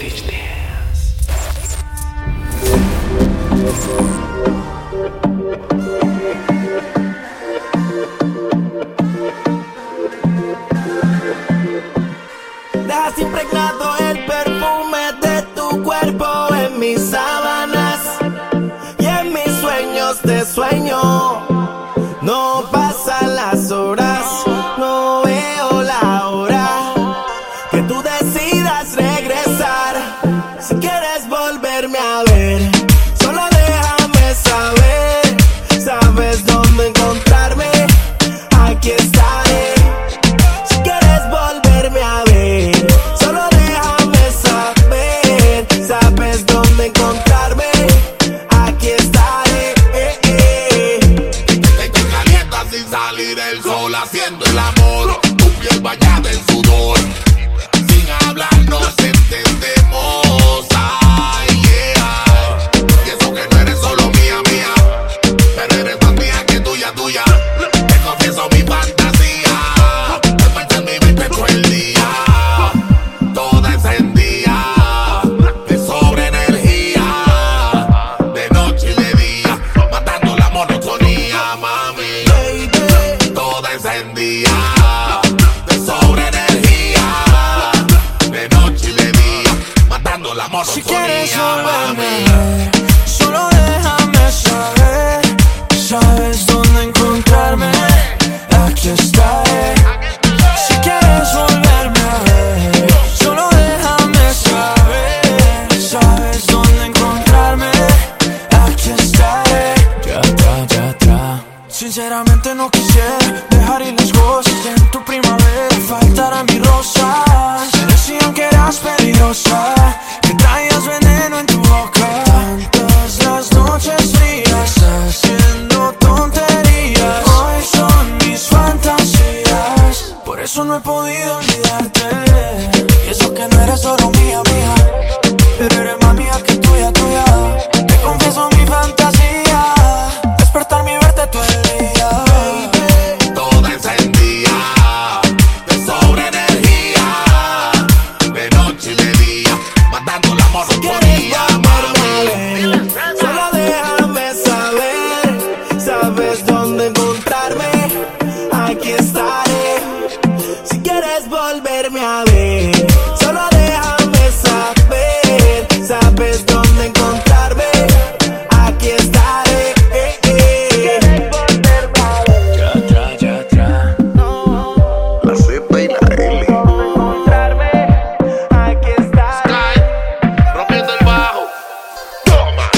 Stitch Has impregnado el perfume de tu cuerpo en mis sábanas y en mis sueños de sueño. No pasan las horas, no veo la hora que tú deseas. De sobre energía. De noche y de día. Matando la monotonía. Si quieres volverme, solo déjame saber. Sabes te no quise dejar y les goce En tu primavera faltará mi rosa Decían que eras peligrosa Que traías veneno en tu boca. Tantas las noches frías Haciendo tonterías. Hoy son mis fantasías. Por eso no he podido olvidarte. Y eso que no eres solo a ver, solo déjame saber, sabes dónde encontrarme, aquí estaré. Eh, eh. Ya, ya, ya, ya. La Z y la L. Encontrarme, aquí estaré. Sky, rompiendo el bajo. Toma.